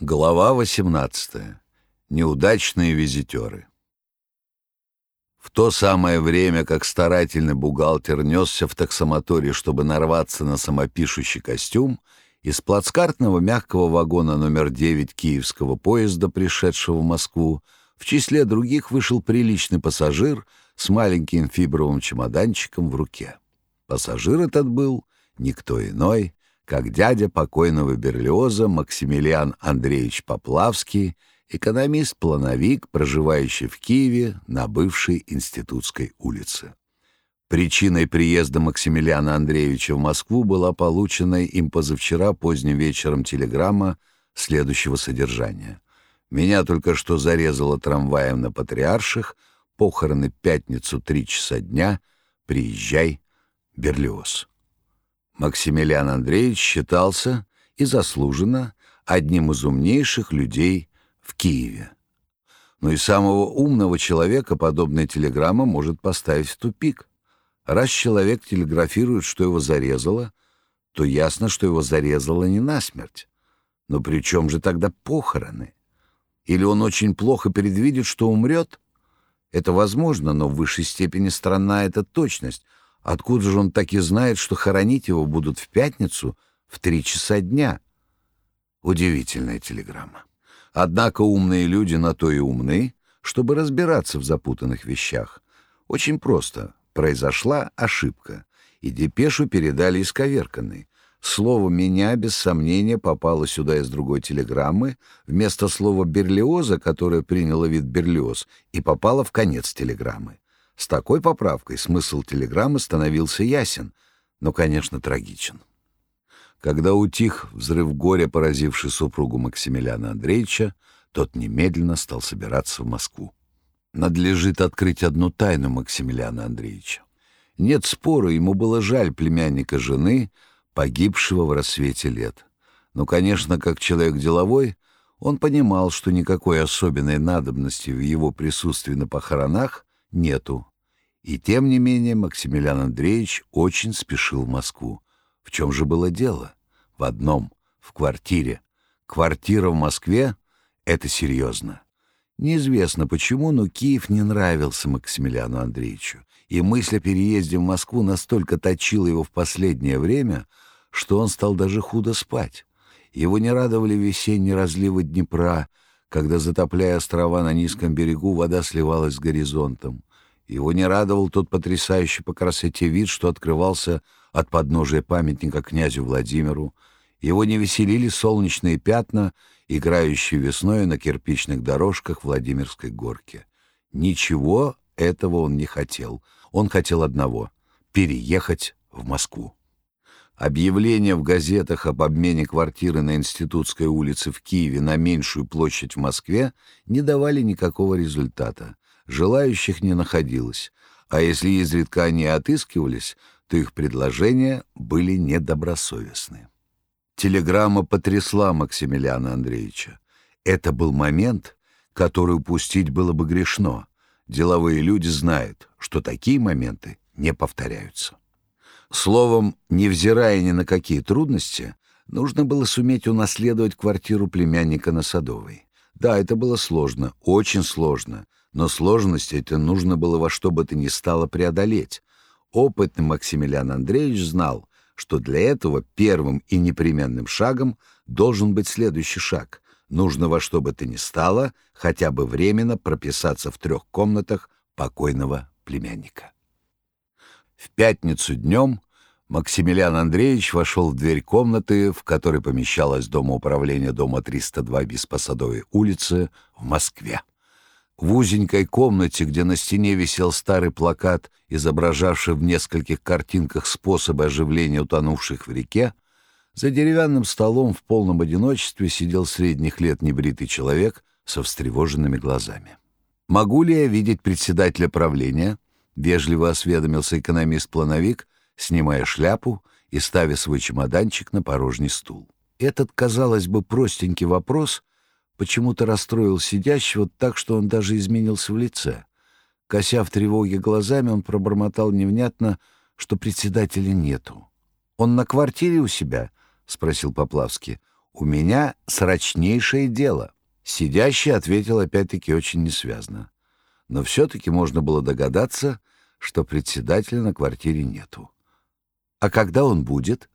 Глава 18. Неудачные визитеры. В то самое время, как старательный бухгалтер несся в таксомоторе, чтобы нарваться на самопишущий костюм, из плацкартного мягкого вагона номер 9 киевского поезда, пришедшего в Москву, в числе других вышел приличный пассажир с маленьким фибровым чемоданчиком в руке. Пассажир этот был никто иной, как дядя покойного Берлиоза Максимилиан Андреевич Поплавский, экономист-плановик, проживающий в Киеве на бывшей Институтской улице. Причиной приезда Максимилиана Андреевича в Москву была полученная им позавчера поздним вечером телеграмма следующего содержания. «Меня только что зарезало трамваем на Патриарших, похороны пятницу три часа дня, приезжай, Берлиоз». Максимилиан Андреевич считался и заслуженно одним из умнейших людей в Киеве. Но и самого умного человека подобная телеграмма может поставить в тупик. Раз человек телеграфирует, что его зарезало, то ясно, что его зарезало не насмерть. Но при чем же тогда похороны? Или он очень плохо предвидит, что умрет? Это возможно, но в высшей степени странна эта точность — Откуда же он так и знает, что хоронить его будут в пятницу в три часа дня? Удивительная телеграмма. Однако умные люди на то и умны, чтобы разбираться в запутанных вещах. Очень просто. Произошла ошибка, и депешу передали исковерканной. Слово «меня» без сомнения попало сюда из другой телеграммы, вместо слова «берлиоза», которое приняло вид «берлиоз», и попало в конец телеграммы. С такой поправкой смысл телеграммы становился ясен, но, конечно, трагичен. Когда утих взрыв горя, поразивший супругу Максимилиана Андреевича, тот немедленно стал собираться в Москву. Надлежит открыть одну тайну Максимилиана Андреевича. Нет спора, ему было жаль племянника жены, погибшего в рассвете лет. Но, конечно, как человек деловой, он понимал, что никакой особенной надобности в его присутствии на похоронах нету. И тем не менее Максимилиан Андреевич очень спешил в Москву. В чем же было дело? В одном — в квартире. Квартира в Москве — это серьезно. Неизвестно почему, но Киев не нравился Максимилиану Андреевичу, и мысль о переезде в Москву настолько точила его в последнее время, что он стал даже худо спать. Его не радовали весенние разливы Днепра, когда, затопляя острова на низком берегу, вода сливалась с горизонтом. Его не радовал тот потрясающий по красоте вид, что открывался от подножия памятника князю Владимиру. Его не веселили солнечные пятна, играющие весной на кирпичных дорожках Владимирской горки. Ничего этого он не хотел. Он хотел одного — переехать в Москву. Объявления в газетах об обмене квартиры на Институтской улице в Киеве на меньшую площадь в Москве не давали никакого результата желающих не находилось, а если изредка они отыскивались, то их предложения были недобросовестны. Телеграмма потрясла Максимилиана Андреевича. Это был момент, который упустить было бы грешно. Деловые люди знают, что такие моменты не повторяются. Словом, невзирая ни на какие трудности, нужно было суметь унаследовать квартиру племянника на Садовой. Да, это было сложно, очень сложно, но сложности это нужно было во что бы то ни стало преодолеть. Опытный Максимилиан Андреевич знал, что для этого первым и непременным шагом должен быть следующий шаг. Нужно во что бы то ни стало хотя бы временно прописаться в трех комнатах покойного племянника. В пятницу днем Максимилиан Андреевич вошел в дверь комнаты, в которой помещалось дома управления дома 302 Беспосадовой улицы в Москве. В узенькой комнате, где на стене висел старый плакат, изображавший в нескольких картинках способы оживления утонувших в реке, за деревянным столом в полном одиночестве сидел средних лет небритый человек со встревоженными глазами. «Могу ли я видеть председателя правления?» — вежливо осведомился экономист-плановик, снимая шляпу и ставя свой чемоданчик на порожний стул. Этот, казалось бы, простенький вопрос — почему-то расстроил сидящего так, что он даже изменился в лице. Кося в тревоге глазами, он пробормотал невнятно, что председателя нету. «Он на квартире у себя?» — спросил Поплавский. «У меня срочнейшее дело». Сидящий ответил опять-таки очень несвязно. Но все-таки можно было догадаться, что председателя на квартире нету. «А когда он будет?»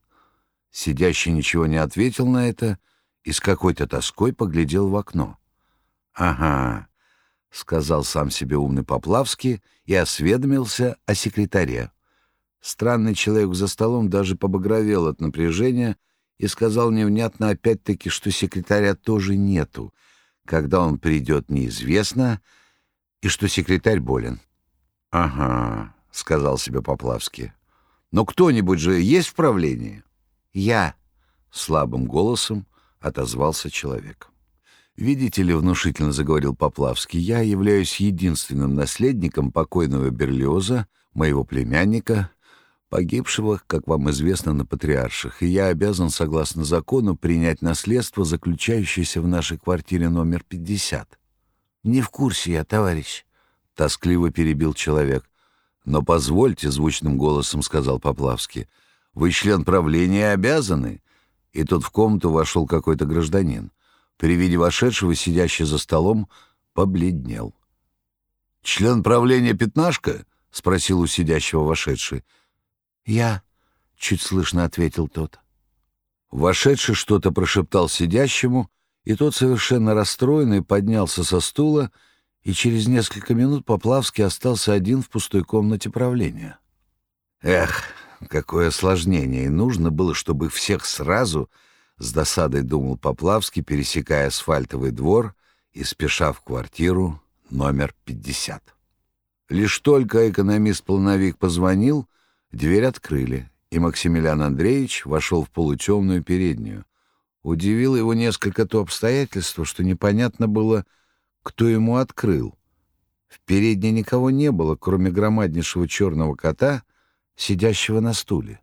Сидящий ничего не ответил на это и с какой-то тоской поглядел в окно. «Ага», — сказал сам себе умный Поплавский и осведомился о секретаре. Странный человек за столом даже побагровел от напряжения и сказал невнятно опять-таки, что секретаря тоже нету. Когда он придет, неизвестно, и что секретарь болен. «Ага», — сказал себе Поплавский. «Но кто-нибудь же есть в правлении?» «Я», — слабым голосом отозвался человек. «Видите ли, — внушительно заговорил Поплавский, — я являюсь единственным наследником покойного Берлиоза, моего племянника, погибшего, как вам известно, на патриарших, и я обязан, согласно закону, принять наследство, заключающееся в нашей квартире номер 50. «Не в курсе я, товарищ», — тоскливо перебил человек. «Но позвольте», — звучным голосом сказал Поплавский, — «вы член правления обязаны». И тут в комнату вошел какой-то гражданин. При виде вошедшего, сидящий за столом, побледнел. «Член правления Пятнашка?» — спросил у сидящего вошедший. «Я», — чуть слышно ответил тот. Вошедший что-то прошептал сидящему, и тот, совершенно расстроенный, поднялся со стула, и через несколько минут Поплавский остался один в пустой комнате правления. Эх, какое осложнение! И нужно было, чтобы всех сразу, с досадой думал Поплавский, пересекая асфальтовый двор и спеша в квартиру номер 50. Лишь только экономист-полновик позвонил — Дверь открыли, и Максимилиан Андреевич вошел в полутемную переднюю. Удивило его несколько то обстоятельство, что непонятно было, кто ему открыл. В передней никого не было, кроме громаднейшего черного кота, сидящего на стуле.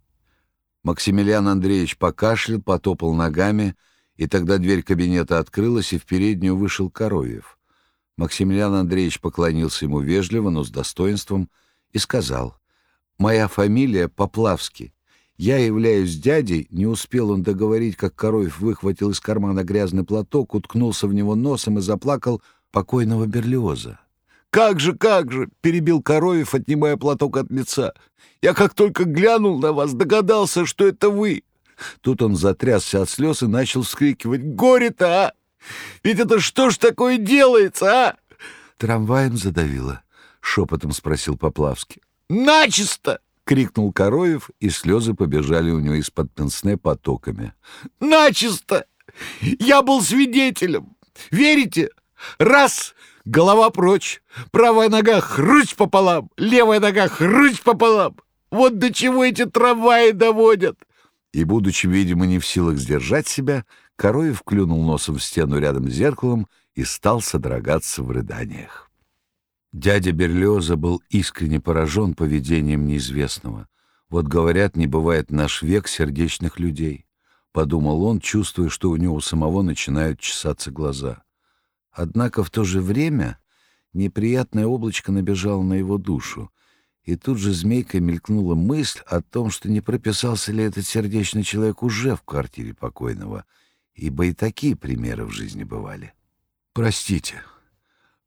Максимилиан Андреевич покашлял, потопал ногами, и тогда дверь кабинета открылась, и в переднюю вышел Коровьев. Максимилиан Андреевич поклонился ему вежливо, но с достоинством, и сказал, Моя фамилия Поплавский. Я являюсь дядей, не успел он договорить, как Короев выхватил из кармана грязный платок, уткнулся в него носом и заплакал покойного Берлиоза. «Как же, как же!» — перебил Короев, отнимая платок от лица. «Я как только глянул на вас, догадался, что это вы!» Тут он затрясся от слез и начал вскрикивать. «Горе-то, а! Ведь это что ж такое делается, а?» «Трамваем задавило?» — шепотом спросил Поплавский. Начисто!» — крикнул Короев, и слезы побежали у него из-под пенсне потоками. «Начисто! Я был свидетелем! Верите? Раз — голова прочь, правая нога хрусь пополам, левая нога хрусь пополам! Вот до чего эти трамваи доводят!» И, будучи, видимо, не в силах сдержать себя, Короев клюнул носом в стену рядом с зеркалом и стал содрогаться в рыданиях. Дядя Берлиоза был искренне поражен поведением неизвестного. Вот, говорят, не бывает наш век сердечных людей. Подумал он, чувствуя, что у него самого начинают чесаться глаза. Однако в то же время неприятное облачко набежало на его душу, и тут же змейкой мелькнула мысль о том, что не прописался ли этот сердечный человек уже в квартире покойного, ибо и такие примеры в жизни бывали. «Простите»,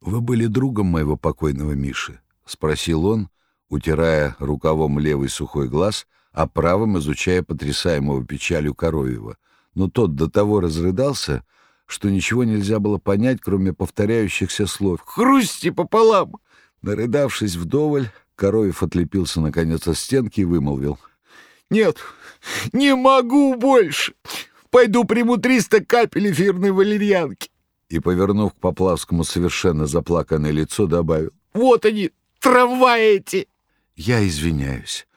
«Вы были другом моего покойного Миши?» — спросил он, утирая рукавом левый сухой глаз, а правым изучая потрясаемого печалью Коровьева. Но тот до того разрыдался, что ничего нельзя было понять, кроме повторяющихся слов «Хрусти пополам!». Нарыдавшись вдоволь, Коровьев отлепился наконец от стенки и вымолвил. «Нет, не могу больше! Пойду приму триста капель эфирной валерьянки!» и, повернув к Поплавскому совершенно заплаканное лицо, добавил. «Вот они, трамваи эти!» «Я извиняюсь.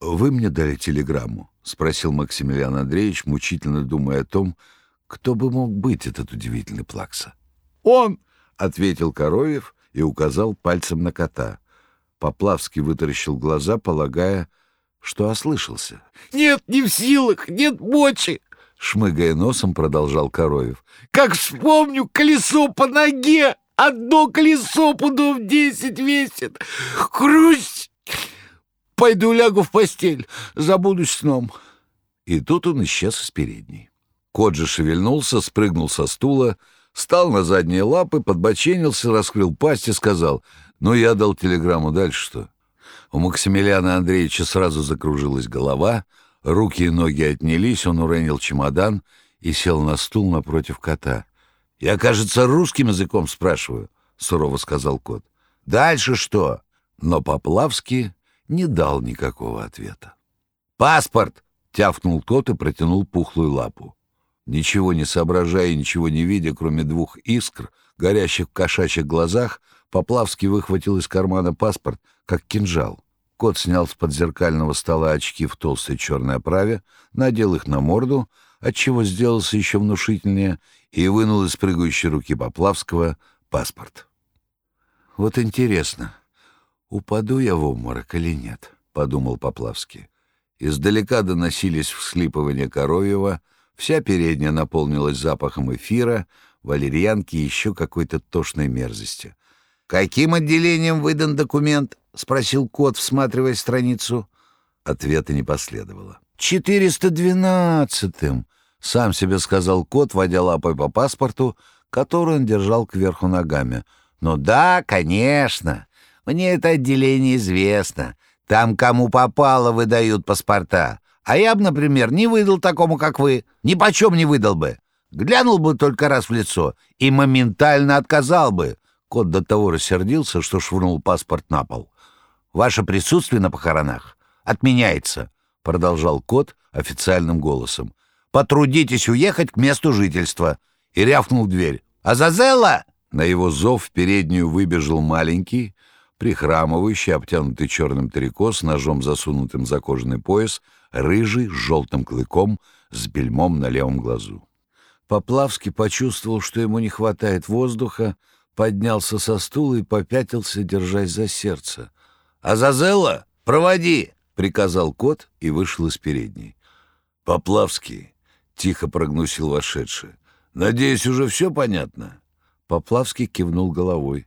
Вы мне дали телеграмму?» — спросил Максимилиан Андреевич, мучительно думая о том, кто бы мог быть этот удивительный плакса. «Он!» — ответил Коровьев и указал пальцем на кота. Поплавский вытаращил глаза, полагая, что ослышался. «Нет, не в силах, нет мочи!» Шмыгая носом, продолжал Короев. «Как вспомню, колесо по ноге! Одно колесо пудов десять весит! Хрусть! Пойду лягу в постель, забудусь сном!» И тут он исчез из передней. Кот же шевельнулся, спрыгнул со стула, встал на задние лапы, подбоченился, раскрыл пасть и сказал, «Ну, я дал телеграмму, дальше что?» У Максимилиана Андреевича сразу закружилась голова, руки и ноги отнялись, он уронил чемодан и сел на стул напротив кота. «Я, кажется, русским языком спрашиваю», — сурово сказал кот. «Дальше что?» Но Поплавский не дал никакого ответа. «Паспорт!» — тявкнул тот и протянул пухлую лапу. Ничего не соображая и ничего не видя, кроме двух искр, горящих в кошачьих глазах, Поплавский выхватил из кармана паспорт, как кинжал. Кот снял с подзеркального стола очки в толстой черной оправе, надел их на морду, отчего сделался еще внушительнее, и вынул из прыгающей руки Поплавского паспорт. «Вот интересно, упаду я в обморок или нет?» — подумал Поплавский. Издалека доносились всхлипывания Коровьева, вся передняя наполнилась запахом эфира, валерьянки и еще какой-то тошной мерзости. «Каким отделением выдан документ?» — спросил кот, всматривая страницу. Ответа не последовало. «Четыреста двенадцатым!» — сам себе сказал кот, водя лапой по паспорту, который он держал кверху ногами. «Ну да, конечно. Мне это отделение известно. Там кому попало выдают паспорта. А я бы, например, не выдал такому, как вы. Ни почем не выдал бы. Глянул бы только раз в лицо и моментально отказал бы. Кот до того рассердился, что швырнул паспорт на пол. «Ваше присутствие на похоронах отменяется», — продолжал кот официальным голосом. «Потрудитесь уехать к месту жительства». И рявкнул дверь. «Азазелла!» На его зов в переднюю выбежал маленький, прихрамывающий, обтянутый черным трико с ножом, засунутым за кожаный пояс, рыжий, с желтым клыком, с бельмом на левом глазу. Поплавский почувствовал, что ему не хватает воздуха, поднялся со стула и попятился, держась за сердце. «Азазелла, проводи!» — приказал кот и вышел из передней. «Поплавский!» — тихо прогнусил вошедший. «Надеюсь, уже все понятно?» Поплавский кивнул головой.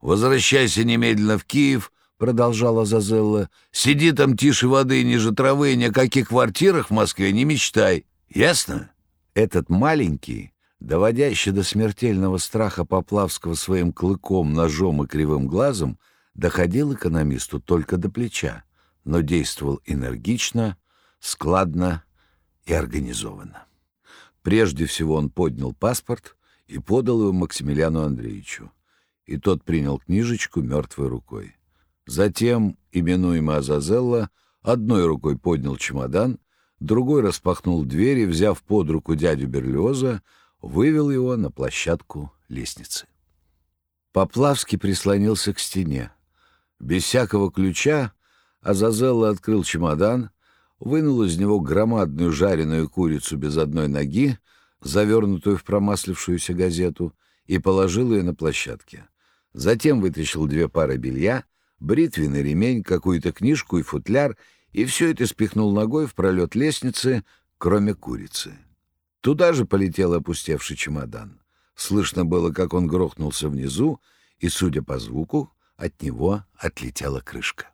«Возвращайся немедленно в Киев», — продолжала Зазелла. «Сиди там тише воды, ниже травы, ни о каких квартирах в Москве не мечтай. Ясно?» Этот маленький, доводящий до смертельного страха Поплавского своим клыком, ножом и кривым глазом, доходил экономисту только до плеча, но действовал энергично, складно и организованно. Прежде всего он поднял паспорт и подал его Максимилиану Андреевичу и тот принял книжечку мертвой рукой. Затем, именуемый Азазелла, одной рукой поднял чемодан, другой распахнул дверь и, взяв под руку дядю Берлиоза, вывел его на площадку лестницы. Поплавский прислонился к стене. Без всякого ключа Азазелла открыл чемодан, вынул из него громадную жареную курицу без одной ноги, завернутую в промаслившуюся газету, и положил ее на площадке. Затем вытащил две пары белья, бритвенный ремень, какую-то книжку и футляр, и все это спихнул ногой в пролет лестницы, кроме курицы. Туда же полетел опустевший чемодан. Слышно было, как он грохнулся внизу, и, судя по звуку, от него отлетела крышка.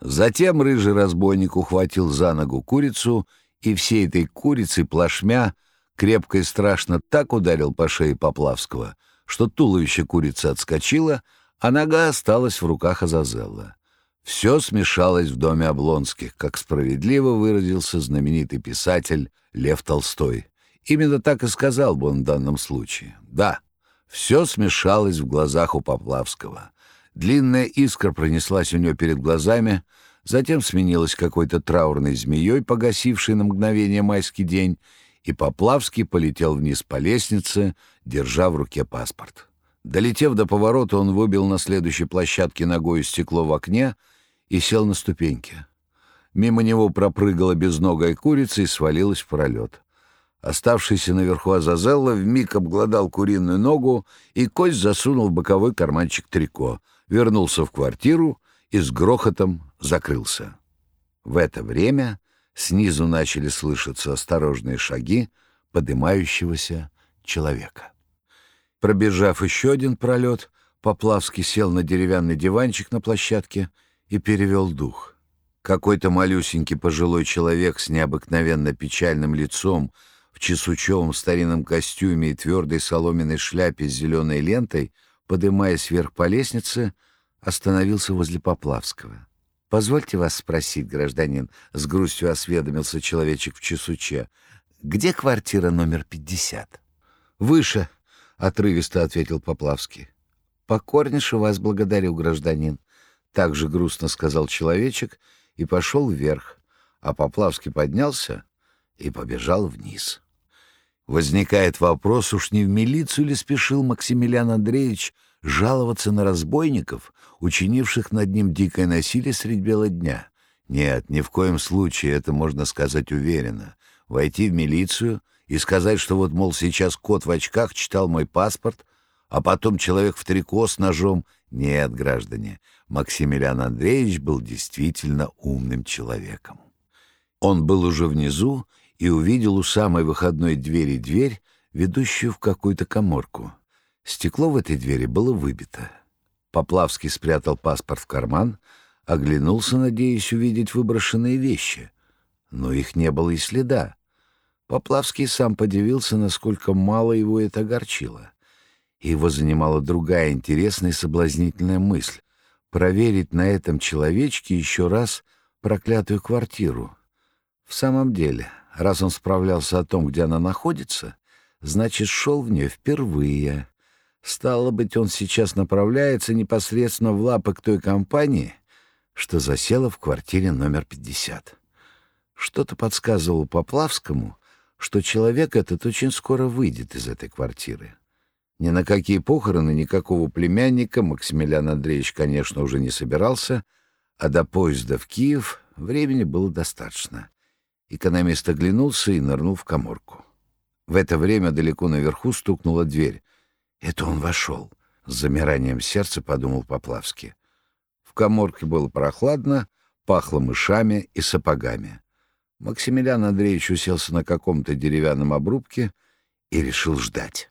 Затем рыжий разбойник ухватил за ногу курицу, и всей этой курицы плашмя крепко и страшно так ударил по шее Поплавского, что туловище курицы отскочило, а нога осталась в руках Азазелла. Все смешалось в доме Облонских, как справедливо выразился знаменитый писатель Лев Толстой. Именно так и сказал бы он в данном случае. Да, все смешалось в глазах у Поплавского. Длинная искра пронеслась у него перед глазами, затем сменилась какой-то траурной змеей, погасившей на мгновение майский день, и Поплавский полетел вниз по лестнице, держа в руке паспорт. Долетев до поворота, он выбил на следующей площадке ногой стекло в окне и сел на ступеньки. Мимо него пропрыгала безногая курица и свалилась в пролет. Оставшийся наверху Азазелла вмиг обглодал куриную ногу и кость засунул в боковой карманчик трико, вернулся в квартиру и с грохотом закрылся. В это время Снизу начали слышаться осторожные шаги поднимающегося человека. Пробежав еще один пролет, Поплавский сел на деревянный диванчик на площадке и перевел дух. Какой-то малюсенький пожилой человек с необыкновенно печальным лицом в чесучевом старинном костюме и твердой соломенной шляпе с зеленой лентой, подымаясь вверх по лестнице, остановился возле Поплавского. «Позвольте вас спросить, гражданин», — с грустью осведомился человечек в чесуче, «где квартира номер пятьдесят?» «Выше», — отрывисто ответил Поплавский. «Покорнейше вас благодарю, гражданин», — также грустно сказал человечек и пошел вверх, а Поплавский поднялся и побежал вниз. Возникает вопрос, уж не в милицию ли спешил Максимилиан Андреевич жаловаться на разбойников, учинивших над ним дикое насилие средь бела дня? Нет, ни в коем случае, это можно сказать уверенно. Войти в милицию и сказать, что вот, мол, сейчас кот в очках читал мой паспорт, а потом человек в трико с ножом. Нет, граждане, Максимилиан Андреевич был действительно умным человеком. Он был уже внизу и увидел у самой выходной двери дверь, ведущую в какую-то коморку. Стекло в этой двери было выбито. Поплавский спрятал паспорт в карман, оглянулся, надеясь увидеть выброшенные вещи. Но их не было и следа. Поплавский сам подивился, насколько мало его это огорчило. Его занимала другая интересная и соблазнительная мысль — проверить на этом человечке еще раз проклятую квартиру. В самом деле, Раз он справлялся о том, где она находится, значит, шел в нее впервые. Стало быть, он сейчас направляется непосредственно в лапы к той компании, что засела в квартире номер 50. Что-то подсказывало Поплавскому, что человек этот очень скоро выйдет из этой квартиры. Ни на какие похороны никакого племянника Максимилиан Андреевич, конечно, уже не собирался, а до поезда в Киев времени было достаточно. Экономист оглянулся и нырнул в коморку. В это время далеко наверху стукнула дверь. Это он вошел. С замиранием сердца подумал Поплавский. В коморке было прохладно, пахло мышами и сапогами. Максимилиан Андреевич уселся на каком-то деревянном обрубке и решил ждать.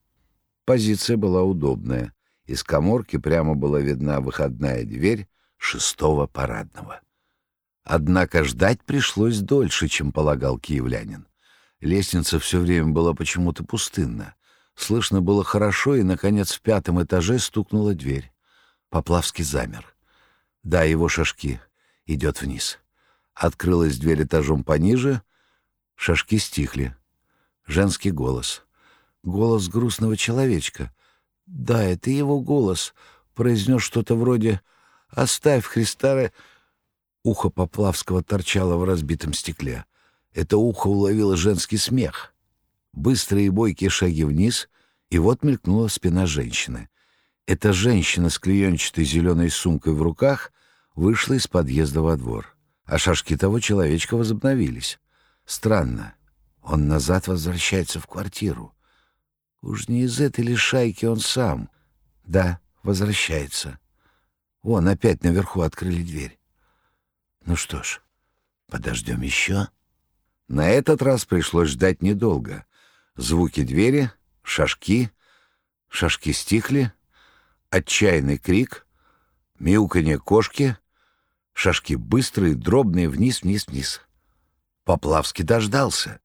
Позиция была удобная. Из коморки прямо была видна выходная дверь шестого парадного. Однако ждать пришлось дольше, чем полагал киевлянин. Лестница все время была почему-то пустынна. Слышно было хорошо, и, наконец, в пятом этаже стукнула дверь. Поплавский замер. Да, его шашки. Идет вниз. Открылась дверь этажом пониже. Шашки стихли. Женский голос. Голос грустного человечка. Да, это его голос. Произнес что-то вроде «Оставь, Христа, Ухо Поплавского торчало в разбитом стекле. Это ухо уловило женский смех. Быстрые и бойкие шаги вниз, и вот мелькнула спина женщины. Эта женщина с клеенчатой зеленой сумкой в руках вышла из подъезда во двор. А шашки того человечка возобновились. Странно. Он назад возвращается в квартиру. Уж не из этой ли шайки он сам? Да, возвращается. Вон, опять наверху открыли дверь. Ну что ж, подождем еще. На этот раз пришлось ждать недолго. Звуки двери, шажки, шажки стихли, отчаянный крик, мяуканье кошки, шажки быстрые, дробные, вниз, вниз, вниз. Поплавский дождался.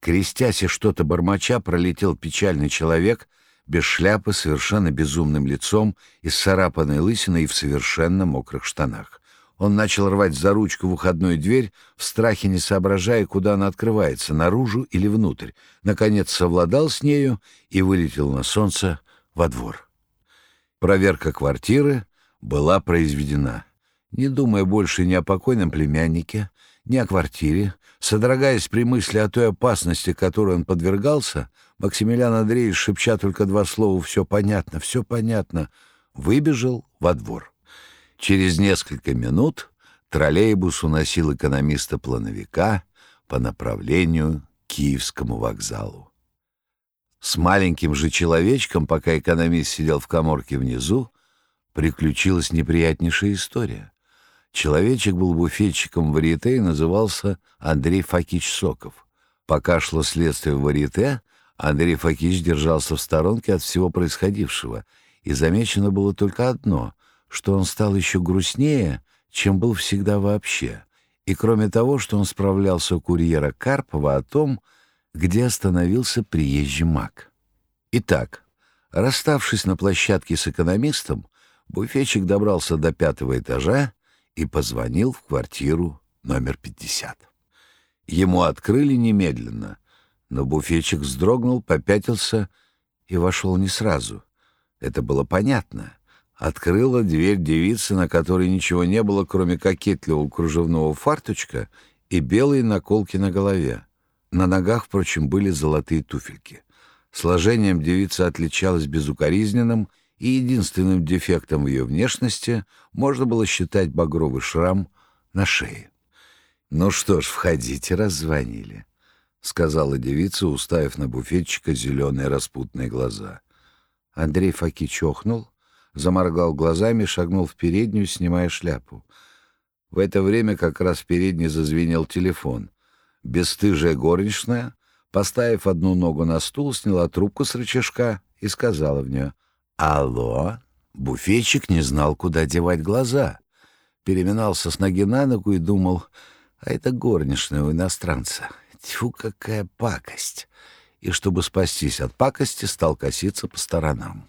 Крестясь и что-то бормоча, пролетел печальный человек без шляпы, совершенно безумным лицом, и с царапанной лысиной и в совершенно мокрых штанах. Он начал рвать за ручку выходную дверь, в страхе не соображая, куда она открывается, наружу или внутрь. Наконец совладал с нею и вылетел на солнце во двор. Проверка квартиры была произведена. Не думая больше ни о покойном племяннике, ни о квартире, содрогаясь при мысли о той опасности, которой он подвергался, Максимилиан Андреевич, шепча только два слова «все понятно, все понятно», выбежал во двор. Через несколько минут троллейбус уносил экономиста-плановика по направлению к Киевскому вокзалу. С маленьким же человечком, пока экономист сидел в коморке внизу, приключилась неприятнейшая история. Человечек был буфетчиком в варьете и назывался Андрей Факич Соков. Пока шло следствие в варьете, Андрей Факич держался в сторонке от всего происходившего, и замечено было только одно что он стал еще грустнее, чем был всегда вообще. И кроме того, что он справлялся у курьера Карпова о том, где остановился приезжий маг. Итак, расставшись на площадке с экономистом, буфетчик добрался до пятого этажа и позвонил в квартиру номер 50. Ему открыли немедленно, но буфетчик вздрогнул, попятился и вошел не сразу. Это было понятно. Открыла дверь девицы, на которой ничего не было, кроме кокетливого кружевного фарточка и белые наколки на голове. На ногах, впрочем, были золотые туфельки. Сложением девица отличалась безукоризненным, и единственным дефектом в ее внешности можно было считать багровый шрам на шее. «Ну что ж, входите, раззвонили», — сказала девица, уставив на буфетчика зеленые распутные глаза. Андрей Факи чохнул, заморгал глазами, шагнул в переднюю, снимая шляпу. В это время как раз в передней зазвенел телефон. Бесстыжая горничная, поставив одну ногу на стул, сняла трубку с рычажка и сказала в нее «Алло?» Буфетчик не знал, куда девать глаза. Переминался с ноги на ногу и думал, а это горничная у иностранца. Тьфу, какая пакость! И чтобы спастись от пакости, стал коситься по сторонам.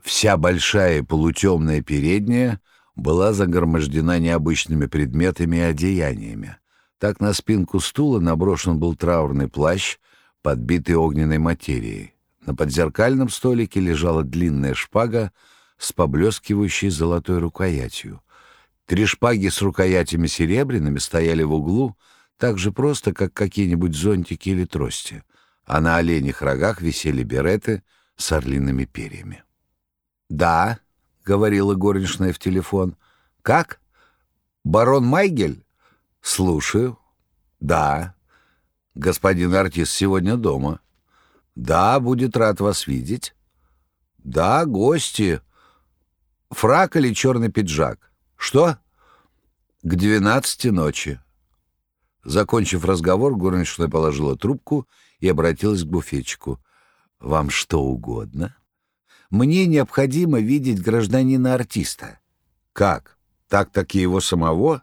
Вся большая полутемная передняя была загромождена необычными предметами и одеяниями. Так на спинку стула наброшен был траурный плащ, подбитый огненной материей. На подзеркальном столике лежала длинная шпага с поблескивающей золотой рукоятью. Три шпаги с рукоятями серебряными стояли в углу так же просто, как какие-нибудь зонтики или трости, а на оленях рогах висели береты с орлиными перьями. «Да», — говорила горничная в телефон. «Как? Барон Майгель?» «Слушаю». «Да». «Господин артист сегодня дома». «Да, будет рад вас видеть». «Да, гости». «Фрак или черный пиджак?» «Что?» «К двенадцати ночи». Закончив разговор, горничная положила трубку и обратилась к буфетчику. «Вам что угодно?» «Мне необходимо видеть гражданина-артиста». «Как? Так-таки его самого?»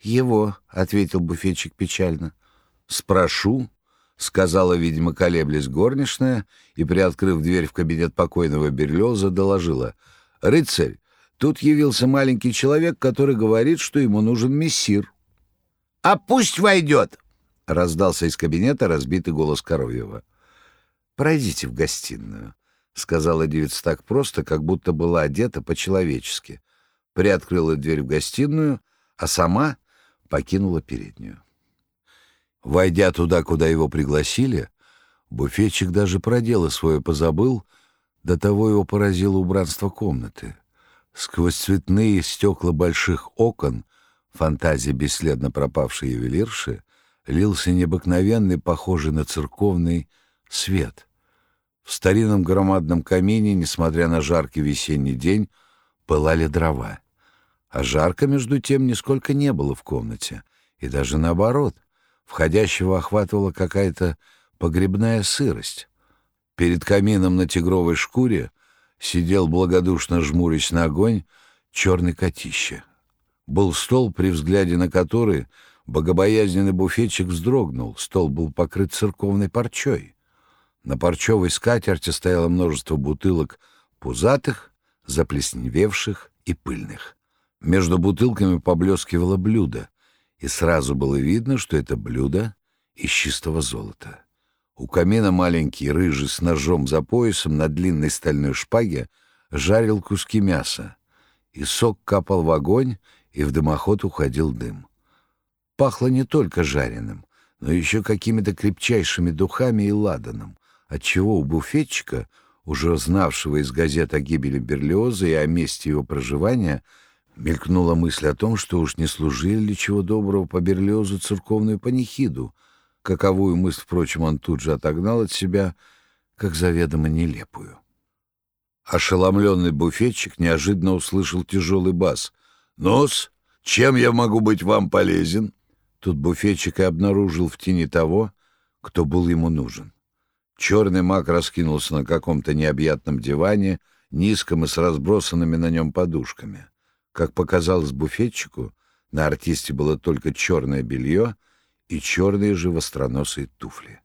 «Его», — ответил буфетчик печально. «Спрошу», — сказала, видимо, колеблясь горничная, и, приоткрыв дверь в кабинет покойного Берлёза, доложила. «Рыцарь, тут явился маленький человек, который говорит, что ему нужен мессир». «А пусть войдет!» — раздался из кабинета разбитый голос Коровьева. «Пройдите в гостиную», — сказала девица так просто, как будто была одета по-человечески. Приоткрыла дверь в гостиную, а сама покинула переднюю. Войдя туда, куда его пригласили, буфетчик даже про дело свое позабыл, до того его поразило убранство комнаты. Сквозь цветные стекла больших окон, фантазия бесследно пропавшей ювелирши, лился необыкновенный, похожий на церковный, свет. В старинном громадном камине, несмотря на жаркий весенний день, пылали дрова. А жарко, между тем, нисколько не было в комнате, и даже наоборот, входящего охватывала какая-то погребная сырость. Перед камином на тигровой шкуре сидел, благодушно жмурясь на огонь, черный котище. Был стол, при взгляде на который богобоязненный буфетчик вздрогнул, стол был покрыт церковной парчой. На парчевой скатерти стояло множество бутылок пузатых, заплесневевших и пыльных. Между бутылками поблескивало блюдо, и сразу было видно, что это блюдо из чистого золота. У камина маленький рыжий с ножом за поясом на длинной стальной шпаге жарил куски мяса, и сок капал в огонь, и в дымоход уходил дым. Пахло не только жареным, но еще какими-то крепчайшими духами и ладаном, отчего у буфетчика, уже знавшего из газет о гибели Берлиоза и о месте его проживания, Мелькнула мысль о том, что уж не служили ли чего доброго по Берлиозу церковную панихиду, каковую мысль, впрочем, он тут же отогнал от себя, как заведомо нелепую. Ошеломленный буфетчик неожиданно услышал тяжелый бас. «Нос, чем я могу быть вам полезен?» Тут буфетчик и обнаружил в тени того, кто был ему нужен. Черный маг раскинулся на каком-то необъятном диване, низком и с разбросанными на нем подушками. Как показалось буфетчику, на артисте было только черное белье и черные же востроносые туфли.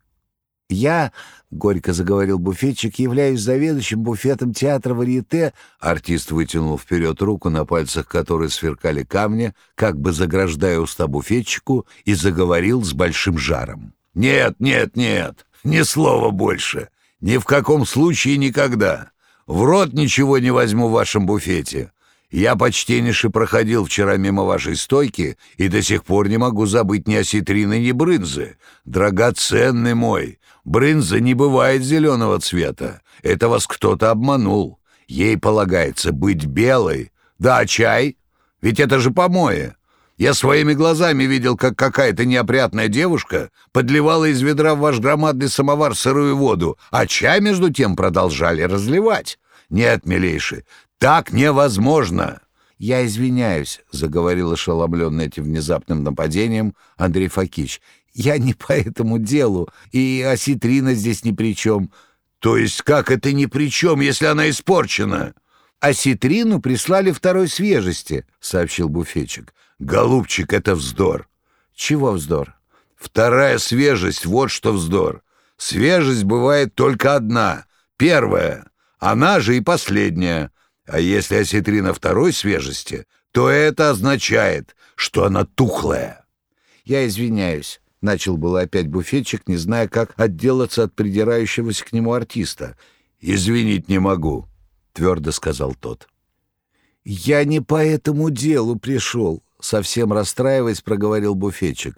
«Я, — горько заговорил буфетчик, — являюсь заведующим буфетом театра «Варьете». Артист вытянул вперед руку, на пальцах которой сверкали камни, как бы заграждая уста буфетчику, и заговорил с большим жаром. «Нет, нет, нет, ни слова больше. Ни в каком случае никогда. В рот ничего не возьму в вашем буфете. Я почтеннейше проходил вчера мимо вашей стойки и до сих пор не могу забыть ни осетрины, ни брынзы. Драгоценный мой, брынза не бывает зеленого цвета. Это вас кто-то обманул. Ей полагается быть белой. Да, чай? Ведь это же помои. Я своими глазами видел, как какая-то неопрятная девушка подливала из ведра в ваш громадный самовар сырую воду, а чай, между тем, продолжали разливать. Нет, милейший, так невозможно!» «Я извиняюсь», — заговорил ошеломленный этим внезапным нападением Андрей Факич. «Я не по этому делу, и осетрина здесь ни при чем». «То есть как это ни при чем, если она испорчена?» «Осетрину прислали второй свежести», — сообщил буфетчик. «Голубчик, это вздор». «Чего вздор?» «Вторая свежесть, вот что вздор. Свежесть бывает только одна, первая, она же и последняя. А если осетрина второй свежести, то это означает, что она тухлая. Я извиняюсь. Начал было опять буфетчик, не зная, как отделаться от придирающегося к нему артиста. «Извинить не могу», — твердо сказал тот. «Я не по этому делу пришел», — совсем расстраиваясь, проговорил буфетчик.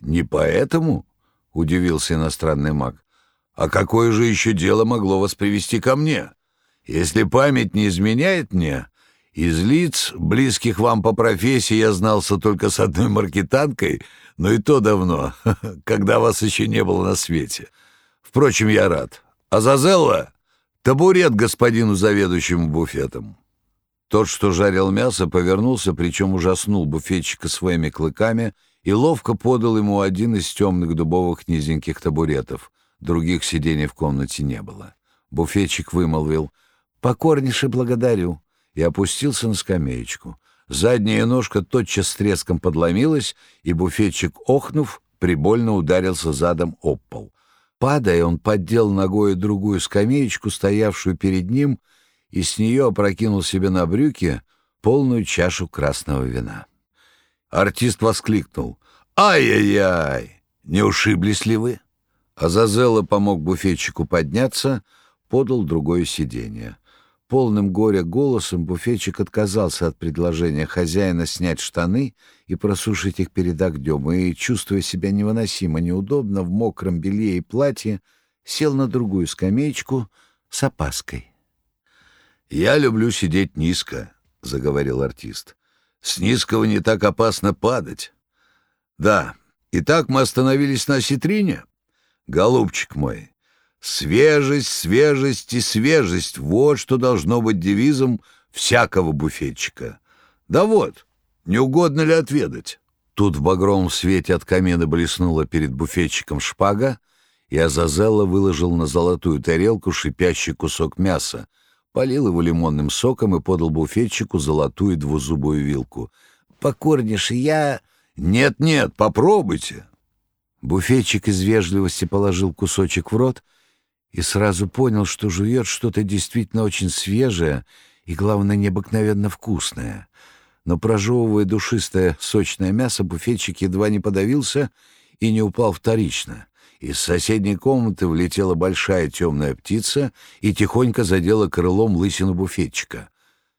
«Не поэтому?» — удивился иностранный маг. «А какое же еще дело могло вас привести ко мне?» Если память не изменяет мне, из лиц, близких вам по профессии, я знался только с одной маркетанкой, но и то давно, когда вас еще не было на свете. Впрочем, я рад. Азазелла, табурет господину заведующему буфетом». Тот, что жарил мясо, повернулся, причем ужаснул буфетчика своими клыками и ловко подал ему один из темных дубовых низеньких табуретов. Других сидений в комнате не было. Буфетчик вымолвил — «Покорнейше благодарю», и опустился на скамеечку. Задняя ножка тотчас с треском подломилась, и буфетчик, охнув, прибольно ударился задом об пол. Падая, он поддел ногой другую скамеечку, стоявшую перед ним, и с нее опрокинул себе на брюки полную чашу красного вина. Артист воскликнул. «Ай-яй-яй! Не ушиблись ли вы?» Азазелла помог буфетчику подняться, подал другое сиденье. Полным горя голосом буфетчик отказался от предложения хозяина снять штаны и просушить их перед огнем, и, чувствуя себя невыносимо неудобно в мокром белье и платье, сел на другую скамеечку с опаской. «Я люблю сидеть низко», — заговорил артист. «С низкого не так опасно падать». «Да, и так мы остановились на осетрине. Голубчик мой, Свежесть, свежесть и свежесть — вот что должно быть девизом всякого буфетчика. Да вот, не угодно ли отведать? Тут в багровом свете от камина блеснула перед буфетчиком шпага, и Азазелла выложил на золотую тарелку шипящий кусок мяса, полил его лимонным соком и подал буфетчику золотую двузубую вилку. «Покорнейше, я...» «Нет-нет, попробуйте!» Буфетчик из вежливости положил кусочек в рот — и сразу понял, что жует что-то действительно очень свежее и, главное, необыкновенно вкусное. Но, прожевывая душистое сочное мясо, буфетчик едва не подавился и не упал вторично. Из соседней комнаты влетела большая темная птица и тихонько задела крылом лысину буфетчика.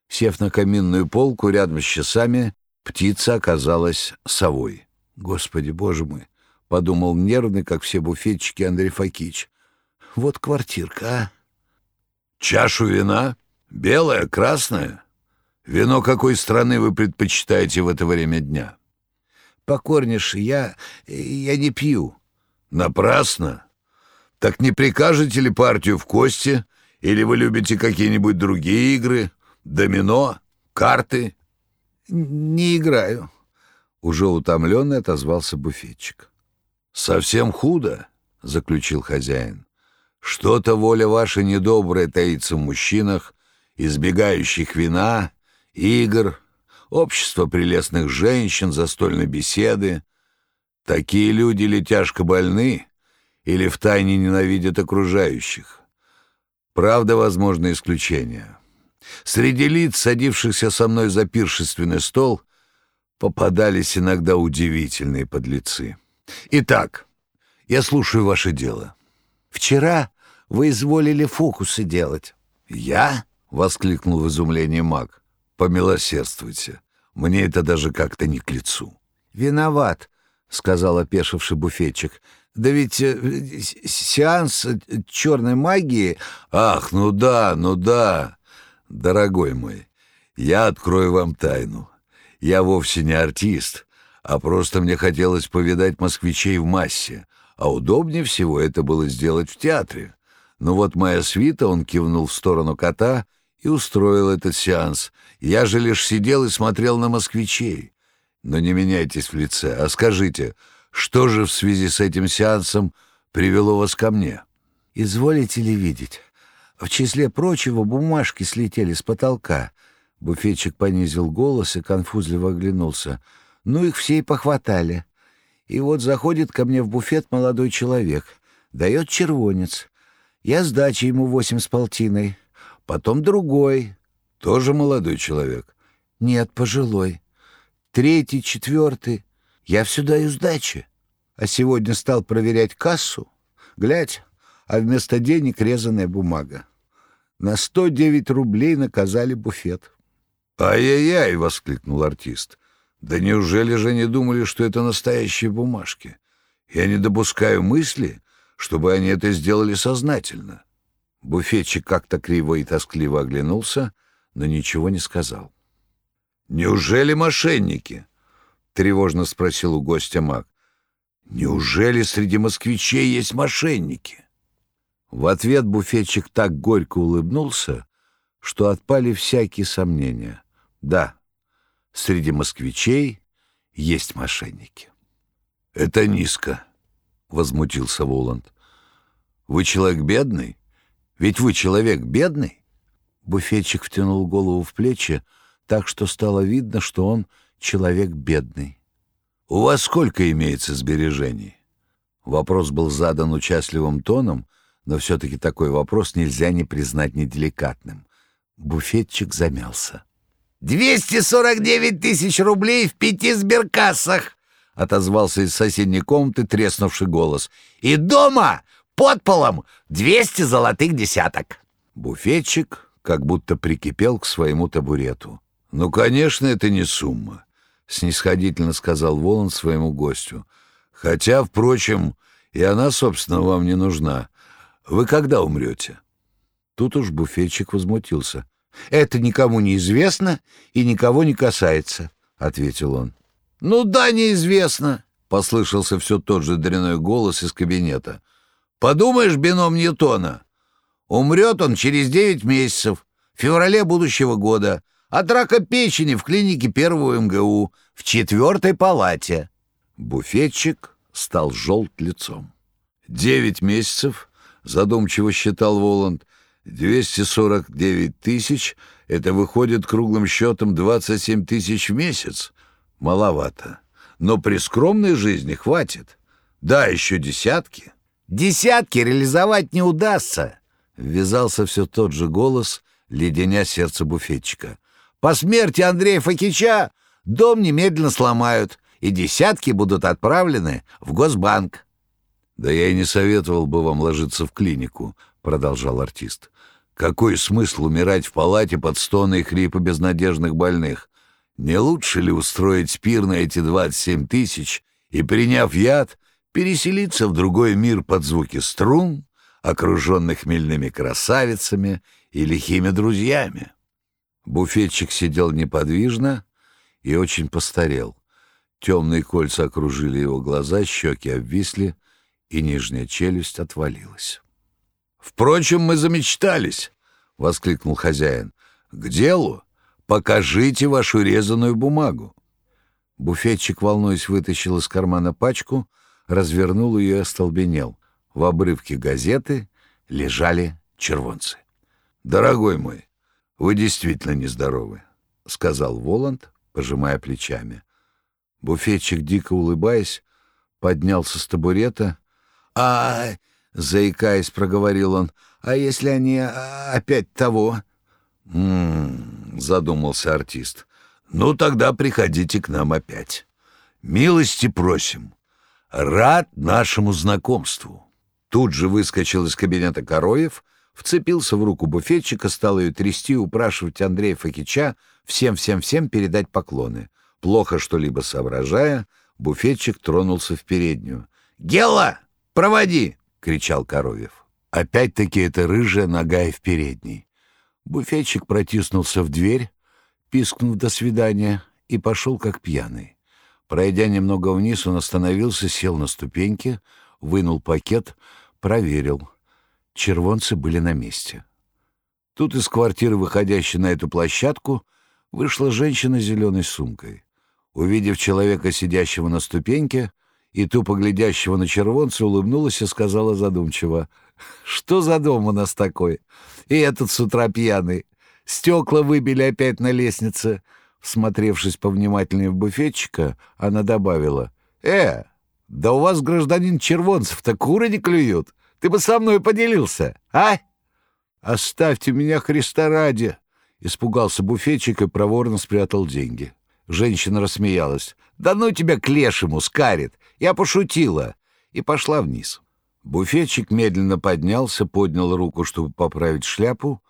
Сев на каминную полку рядом с часами, птица оказалась совой. «Господи, боже мой!» — подумал нервный, как все буфетчики Андрей Факич — вот квартирка, а? Чашу вина? Белая, красная? Вино какой страны вы предпочитаете в это время дня? Покорнейше, я... я не пью. Напрасно. Так не прикажете ли партию в кости? Или вы любите какие-нибудь другие игры? Домино? Карты? Не играю. Уже утомленный отозвался буфетчик. «Совсем худо», — заключил хозяин. Что-то воля ваша недобрая таится в мужчинах, избегающих вина, игр, общества прелестных женщин, застольной беседы. Такие люди ли тяжко больны, или втайне ненавидят окружающих. Правда, возможно, исключение. Среди лиц, садившихся со мной за пиршественный стол, попадались иногда удивительные подлецы. Итак, я слушаю ваше дело. Вчера вы изволили фокусы делать. Я? — воскликнул в изумлении маг. «Помилосердствуйте. Мне это даже как-то не к лицу». «Виноват», — сказал опешивший буфетчик. «Да ведь э, сеанс черной магии...» «Ах, ну да, ну да. Дорогой мой, я открою вам тайну. Я вовсе не артист, а просто мне хотелось повидать москвичей в массе, а удобнее всего это было сделать в театре. Но вот моя свита, он кивнул в сторону кота — и устроил этот сеанс. Я же лишь сидел и смотрел на москвичей. Но не меняйтесь в лице, а скажите, что же в связи с этим сеансом привело вас ко мне? Изволите ли видеть? В числе прочего бумажки слетели с потолка. Буфетчик понизил голос и конфузливо оглянулся. Ну, их все и похватали. И вот заходит ко мне в буфет молодой человек. Дает червонец. Я сдачи ему восемь с полтиной. Потом другой, тоже молодой человек. Нет, пожилой. Третий, четвертый. Я все даю сдачи. А сегодня стал проверять кассу. Глядь, а вместо денег резаная бумага. На сто девять рублей наказали буфет. «Ай-яй-яй!» — воскликнул артист. «Да неужели же не думали, что это настоящие бумажки? Я не допускаю мысли, чтобы они это сделали сознательно. Буфетчик как-то криво и тоскливо оглянулся, но ничего не сказал. «Неужели мошенники?» — тревожно спросил у гостя маг. «Неужели среди москвичей есть мошенники?» В ответ буфетчик так горько улыбнулся, что отпали всякие сомнения. Да, среди москвичей есть мошенники. «Это низко», — возмутился Воланд. «Вы человек бедный? Ведь вы человек бедный. Буфетчик втянул голову в плечи, так что стало видно, что он человек бедный. «У вас сколько имеется сбережений?» Вопрос был задан участливым тоном, но все-таки такой вопрос нельзя не признать неделикатным. Буфетчик замялся. «Двести сорок девять тысяч рублей в пяти сберкассах!» — отозвался из соседней комнаты треснувший голос. «И дома под полом двести золотых десяток. Буфетчик как будто прикипел к своему табурету. «Ну, конечно, это не сумма», — снисходительно сказал Волан своему гостю. «Хотя, впрочем, и она, собственно, вам не нужна. Вы когда умрете?» Тут уж буфетчик возмутился. «Это никому не известно и никого не касается», — ответил он. «Ну да, неизвестно», — послышался все тот же дряной голос из кабинета. Подумаешь, бином Ньютона. Умрет он через девять месяцев, в феврале будущего года, от рака печени в клинике первого МГУ, в четвертой палате. Буфетчик стал желт лицом. Девять месяцев, задумчиво считал Воланд, 249 тысяч, это выходит круглым счетом 27 тысяч в месяц. Маловато. Но при скромной жизни хватит. Да, еще десятки. Десятки реализовать не удастся!» Ввязался все тот же голос, леденя сердце буфетчика. «По смерти Андрея Факича дом немедленно сломают, и десятки будут отправлены в Госбанк». «Да я и не советовал бы вам ложиться в клинику», — продолжал артист. «Какой смысл умирать в палате под стоны и хрипы безнадежных больных? Не лучше ли устроить пир на эти двадцать семь тысяч и, приняв яд, переселиться в другой мир под звуки струн, окруженных хмельными красавицами и лихими друзьями. Буфетчик сидел неподвижно и очень постарел. Темные кольца окружили его глаза, щеки обвисли, и нижняя челюсть отвалилась. «Впрочем, мы замечтались!» — воскликнул хозяин. «К делу! Покажите вашу резаную бумагу!» Буфетчик, волнуясь, вытащил из кармана пачку — развернул ее и остолбенел. В обрывке газеты лежали червонцы. «Дорогой мой, вы действительно нездоровы», — сказал Воланд, пожимая плечами. Буфетчик, дико улыбаясь, поднялся с табурета, «А...» — заикаясь, проговорил он. «А если они а, опять того?» «М-м-м», задумался артист. «Ну, тогда приходите к нам опять. Милости просим. Рад нашему знакомству». Тут же выскочил из кабинета Короев, вцепился в руку буфетчика, стал ее трясти упрашивать Андрея Факича всем-всем-всем передать поклоны. Плохо что-либо соображая, буфетчик тронулся в переднюю. «Гела, проводи!» — кричал Коровьев. Опять-таки это рыжая нога и в передней. Буфетчик протиснулся в дверь, пискнув «до свидания», и пошел как пьяный. Пройдя немного вниз, он остановился, сел на ступеньки, вынул пакет, проверил. Червонцы были на месте. Тут из квартиры, выходящей на эту площадку, вышла женщина с зеленой сумкой. Увидев человека, сидящего на ступеньке, и тупо глядящего на червонца, улыбнулась и сказала задумчиво, «Что за дом у нас такой? И этот с утра пьяный. Стекла выбили опять на лестнице». Всмотревшись повнимательнее в буфетчика, она добавила, «Э, да у вас, гражданин Червонцев-то куры не клюют. Ты бы со мной поделился, а?» «Оставьте меня, Христа ради!» Испугался буфетчик и проворно спрятал деньги. Женщина рассмеялась. «Да ну тебя к лешему, скарит! Я пошутила!» И пошла вниз. Буфетчик медленно поднялся, поднял руку, чтобы поправить шляпу,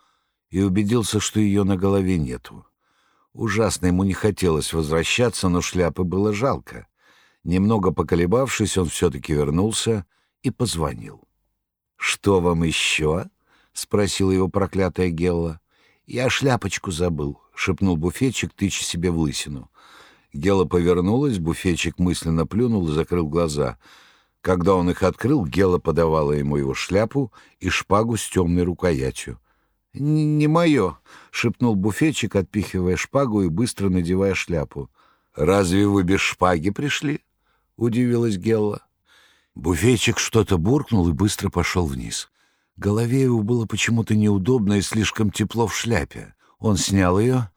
и убедился, что ее на голове нету. Ужасно ему не хотелось возвращаться, но шляпы было жалко. Немного поколебавшись, он все-таки вернулся и позвонил. «Что вам еще?» — спросила его проклятая Гелла. «Я шляпочку забыл», — шепнул буфетчик, тыча себе в лысину. Гела повернулась, буфетчик мысленно плюнул и закрыл глаза. Когда он их открыл, Гела подавала ему его шляпу и шпагу с темной рукоятью. «Не мое», — шепнул буфетчик, отпихивая шпагу и быстро надевая шляпу. «Разве вы без шпаги пришли?» — удивилась Гелла. Буфетчик что-то буркнул и быстро пошел вниз. Голове его было почему-то неудобно и слишком тепло в шляпе. Он снял ее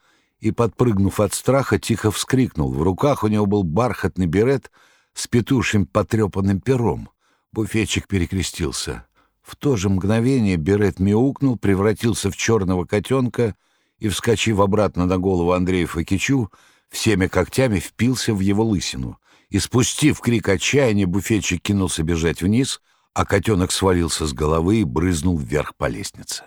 и, подпрыгнув от страха, тихо вскрикнул. В руках у него был бархатный берет с петушим потрепанным пером. Буфетчик перекрестился. В то же мгновение берет мяукнул, превратился в черного котенка и, вскочив обратно на голову Андрея Факичу, всеми когтями впился в его лысину. И, спустив крик отчаяния, буфетчик кинулся бежать вниз — а котенок свалился с головы и брызнул вверх по лестнице.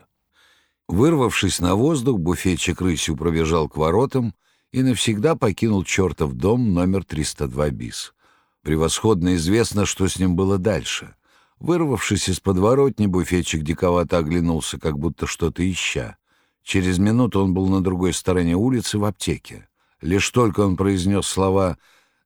Вырвавшись на воздух, буфетчик рысью пробежал к воротам и навсегда покинул чертов дом номер 302 БИС. Превосходно известно, что с ним было дальше. Вырвавшись из подворотни, буфетчик диковато оглянулся, как будто что-то ища. Через минуту он был на другой стороне улицы в аптеке. Лишь только он произнес слова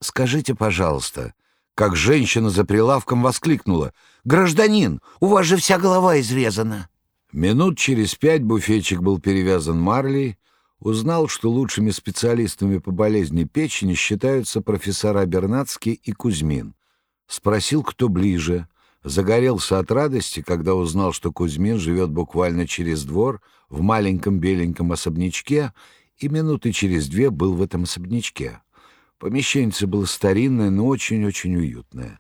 «Скажите, пожалуйста», как женщина за прилавком воскликнула — «Гражданин, у вас же вся голова изрезана!» Минут через пять буфетчик был перевязан марлей, узнал, что лучшими специалистами по болезни печени считаются профессора Бернацкий и Кузьмин. Спросил, кто ближе. Загорелся от радости, когда узнал, что Кузьмин живет буквально через двор в маленьком беленьком особнячке, и минуты через две был в этом особнячке. Помещение было старинное, но очень-очень уютное.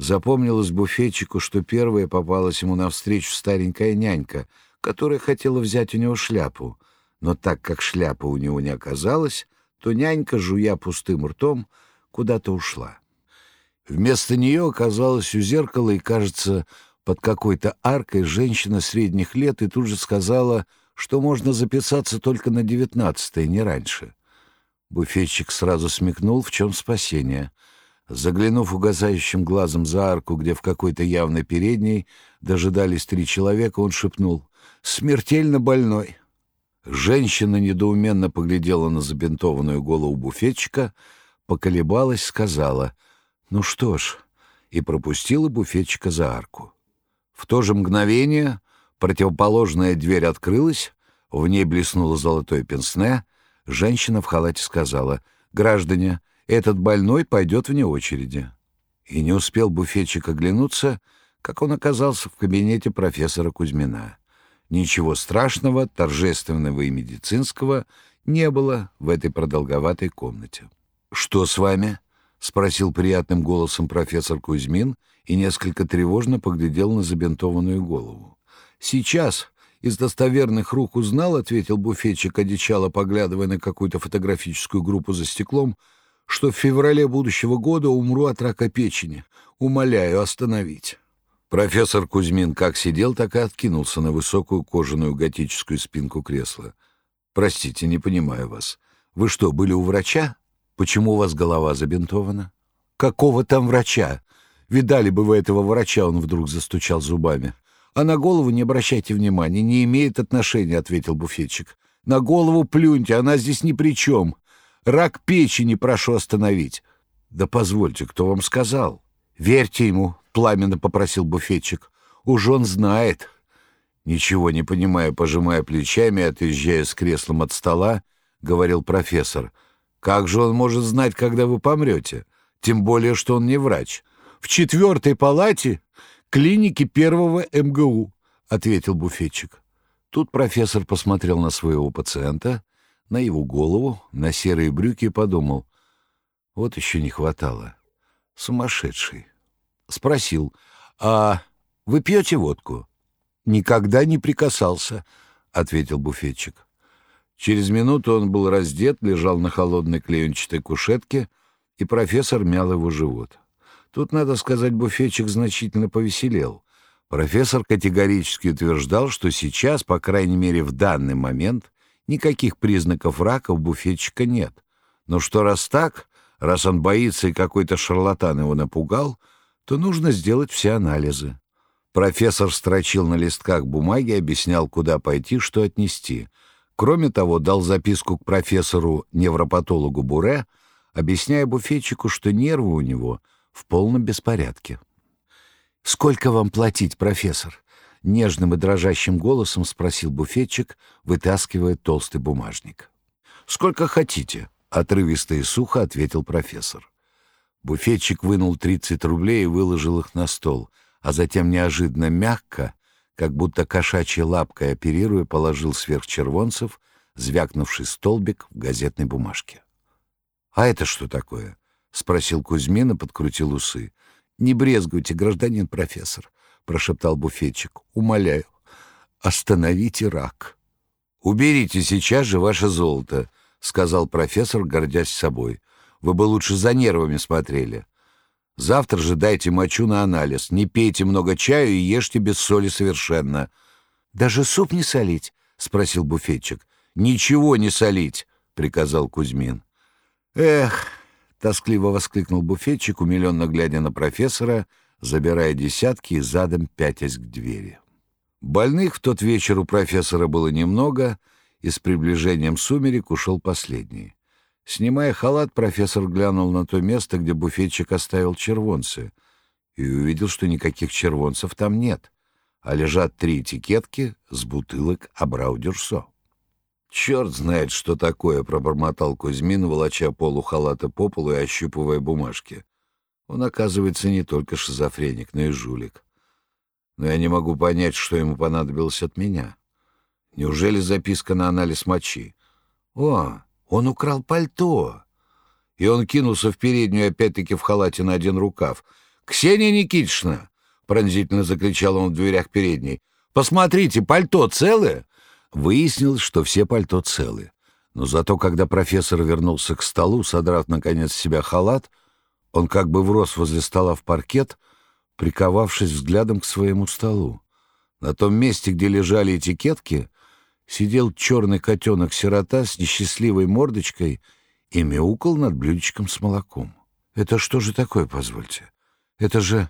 Запомнилось буфетчику, что первая попалась ему навстречу старенькая нянька, которая хотела взять у него шляпу. Но так как шляпы у него не оказалось, то нянька, жуя пустым ртом, куда-то ушла. Вместо нее оказалась у зеркала и, кажется, под какой-то аркой женщина средних лет и тут же сказала, что можно записаться только на девятнадцатое, не раньше. Буфетчик сразу смекнул, в чем спасение — Заглянув угасающим глазом за арку, где в какой-то явной передней дожидались три человека, он шепнул «Смертельно больной». Женщина недоуменно поглядела на забинтованную голову буфетчика, поколебалась, сказала «Ну что ж», и пропустила буфетчика за арку. В то же мгновение противоположная дверь открылась, в ней блеснуло золотое пенсне, женщина в халате сказала «Граждане, этот больной пойдет вне очереди. И не успел буфетчик оглянуться, как он оказался в кабинете профессора Кузьмина. Ничего страшного, торжественного и медицинского не было в этой продолговатой комнате. «Что с вами?» — спросил приятным голосом профессор Кузьмин и несколько тревожно поглядел на забинтованную голову. «Сейчас из достоверных рук узнал», — ответил буфетчик, одичало, поглядывая на какую-то фотографическую группу за стеклом, «что в феврале будущего года умру от рака печени. Умоляю остановить». Профессор Кузьмин как сидел, так и откинулся на высокую кожаную готическую спинку кресла. «Простите, не понимаю вас. Вы что, были у врача? Почему у вас голова забинтована?» «Какого там врача? Видали бы вы этого врача?» Он вдруг застучал зубами. «А на голову не обращайте внимания, не имеет отношения», — ответил буфетчик. «На голову плюньте, она здесь ни при чем. Рак печени прошу остановить». «Да позвольте, кто вам сказал?» «Верьте ему», — пламенно попросил буфетчик. «Уж он знает». Ничего не понимая, пожимая плечами, отъезжая с креслом от стола, говорил профессор. «Как же он может знать, когда вы помрете? Тем более, что он не врач. В четвертой палате клиники первого МГУ», — ответил буфетчик. Тут профессор посмотрел на своего пациента, на его голову, на серые брюки и подумал. Вот еще не хватало. Сумасшедший. Спросил, «А вы пьете водку?» «Никогда не прикасался», — ответил буфетчик. Через минуту он был раздет, лежал на холодной клеенчатой кушетке, и профессор мял его живот. Тут, надо сказать, буфетчик значительно повеселел. Профессор категорически утверждал, что сейчас, по крайней мере в данный момент, никаких признаков рака у буфетчика нет. Но что раз так, раз он боится и какой-то шарлатан его напугал, то нужно сделать все анализы. Профессор строчил на листках бумаги, объяснял, куда пойти, что отнести. Кроме того, дал записку к профессору-невропатологу Буре, объясняя буфетчику, что нервы у него в полном беспорядке. «Сколько вам платить, профессор?» — нежным и дрожащим голосом спросил буфетчик, вытаскивая толстый бумажник. «Сколько хотите», — отрывисто и сухо ответил профессор. Буфетчик вынул 30 рублей и выложил их на стол — а затем неожиданно мягко, как будто кошачьей лапкой оперируя, положил сверх червонцев звякнувший столбик в газетной бумажке. «А это что такое?» — спросил Кузьмин и подкрутил усы. «Не брезгуйте, гражданин профессор», — прошептал буфетчик. «Умоляю, остановите рак». «Уберите сейчас же ваше золото», — сказал профессор, гордясь собой. «Вы бы лучше за нервами смотрели. Завтра же дайте мочу на анализ. Не пейте много чаю и ешьте без соли совершенно. Даже суп не солить? спросил буфетчик. Ничего не солить, приказал Кузьмин. Эх, тоскливо воскликнул буфетчик, умиленно глядя на профессора, забирая десятки и задом пятясь к двери. Больных в тот вечер у профессора было немного, и с приближением сумерек ушел последний. Снимая халат, профессор глянул на то место, где буфетчик оставил червонцы, и увидел, что никаких червонцев там нет, а лежат три этикетки с бутылок Абрау-Дюрсо. «Черт знает, что такое!» — пробормотал Кузьмин, волоча полу халата по полу и ощупывая бумажки. Он, оказывается, не только шизофреник, но и жулик. Но я не могу понять, что ему понадобилось от меня. Неужели записка на анализ мочи? О, он украл пальто. И он кинулся в переднюю, опять-таки в халате на один рукав. «Ксения Никитична!» — пронзительно закричал он в дверях передней. «Посмотрите, пальто целое!» Выяснилось, что все пальто целы. Но зато, когда профессор вернулся к столу, содрав, наконец, с себя халат, он как бы врос возле стола в паркет, приковавшись взглядом к своему столу. На том месте, где лежали этикетки, сидел черный котенок-сирота с несчастливой мордочкой и мяукал над блюдечком с молоком. «Это что же такое, позвольте? Это же...»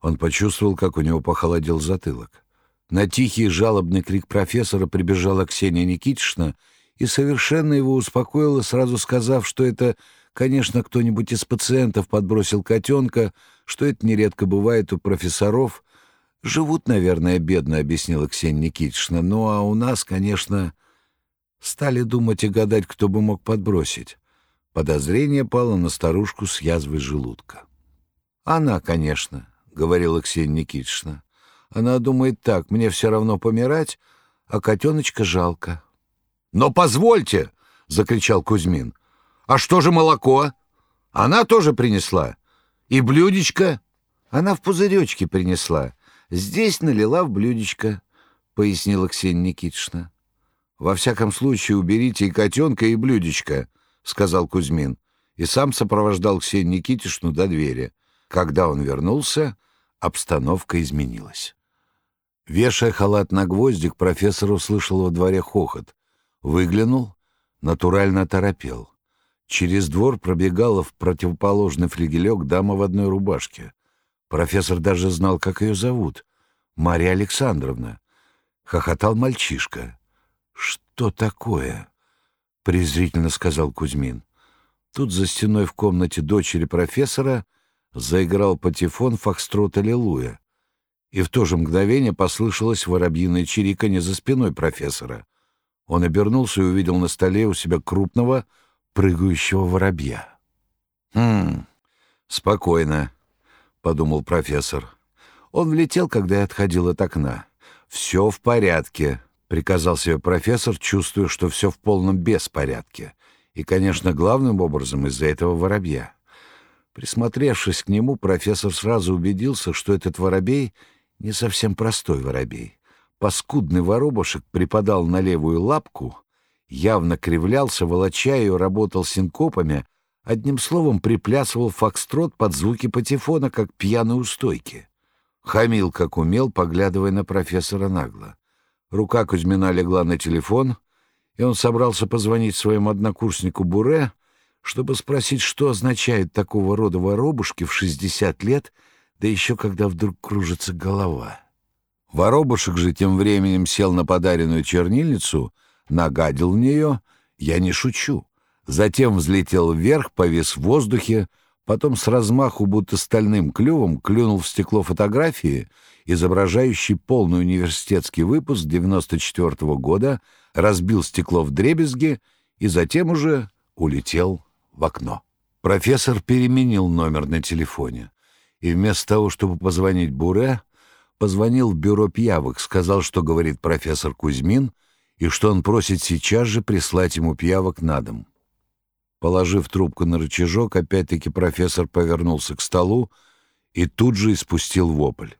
Он почувствовал, как у него похолодел затылок. На тихий жалобный крик профессора прибежала Ксения Никитична и совершенно его успокоила, сразу сказав, что это, конечно, кто-нибудь из пациентов подбросил котенка, что это нередко бывает у профессоров, Живут, наверное, бедно, — объяснила Ксения Никитична. Ну, а у нас, конечно, стали думать и гадать, кто бы мог подбросить. Подозрение пало на старушку с язвой желудка. «Она, конечно», — говорила Ксения Никитична. «Она думает так, мне все равно помирать, а котеночка жалко». «Но позвольте!» — закричал Кузьмин. «А что же молоко? Она тоже принесла. И блюдечко. Она в пузыречке принесла. Здесь налила в блюдечко, — пояснила Ксения Никитична. «Во всяком случае, уберите и котенка, и блюдечко», — сказал Кузьмин, и сам сопровождал Ксению Никитичну до двери. Когда он вернулся, обстановка изменилась. Вешая халат на гвоздик, профессор услышал во дворе хохот. Выглянул, натурально оторопел. Через двор пробегала в противоположный флигелек дама в одной рубашке. Профессор даже знал, как ее зовут. Мария Александровна. Хохотал мальчишка. «Что такое?» — презрительно сказал Кузьмин. Тут за стеной в комнате дочери профессора заиграл патефон фокстрот «Аллилуйя». И в то же мгновение послышалось воробьиное чириканье за спиной профессора. Он обернулся и увидел на столе у себя крупного, прыгающего воробья. «Хм, спокойно», — подумал профессор. Он влетел, когда я отходил от окна. «Все в порядке», — приказал себе профессор, чувствуя, что все в полном беспорядке. И, конечно, главным образом из-за этого воробья. Присмотревшись к нему, профессор сразу убедился, что этот воробей не совсем простой воробей. Паскудный воробушек припадал на левую лапку, явно кривлялся, волоча ее, работал синкопами, одним словом приплясывал фокстрот под звуки патефона, как пьяный у стойки. Хамил, как умел, поглядывая на профессора нагло. Рука Кузьмина легла на телефон, и он собрался позвонить своему однокурснику Буре, чтобы спросить, что означает такого рода воробушки в 60 лет, да еще когда вдруг кружится голова. Воробушек же тем временем сел на подаренную чернильницу, нагадил в нее, я не шучу, затем взлетел вверх, повис в воздухе, потом с размаху, будто стальным клювом, клюнул в стекло фотографии, изображающей полный университетский выпуск 94 -го года, разбил стекло в дребезги и затем уже улетел в окно. Профессор переменил номер на телефоне и вместо того, чтобы позвонить Буре, позвонил в бюро пьявок, сказал, что говорит профессор Кузьмин, и что он просит сейчас же прислать ему пьявок на дом. Положив трубку на рычажок, опять-таки профессор повернулся к столу и тут же испустил вопль.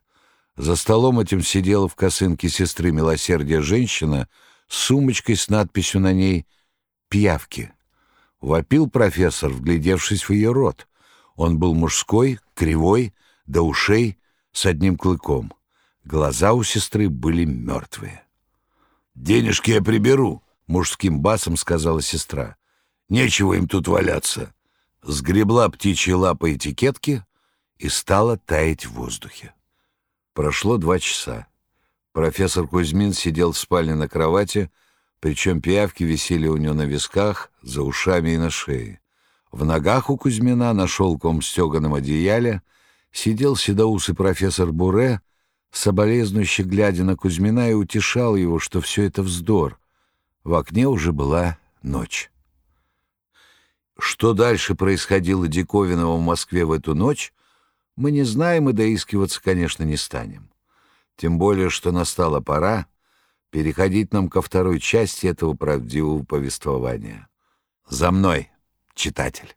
За столом этим сидела в косынке сестры милосердия женщина с сумочкой с надписью на ней «Пьявки». Вопил профессор, вглядевшись в ее рот. Он был мужской, кривой, до ушей, с одним клыком. Глаза у сестры были мертвые. «Денежки я приберу», — мужским басом сказала сестра. Нечего им тут валяться. Сгребла птичьи лапы этикетки и стала таять в воздухе. Прошло два часа. Профессор Кузьмин сидел в спальне на кровати, причем пиявки висели у него на висках, за ушами и на шее. В ногах у Кузьмина на шелком стеганом одеяле сидел седоусый профессор Буре, соболезнующе глядя на Кузьмина и утешал его, что все это вздор. В окне уже была ночь. Что дальше происходило диковинного в Москве в эту ночь, мы не знаем и доискиваться, конечно, не станем. Тем более, что настала пора переходить нам ко второй части этого правдивого повествования. За мной, читатель.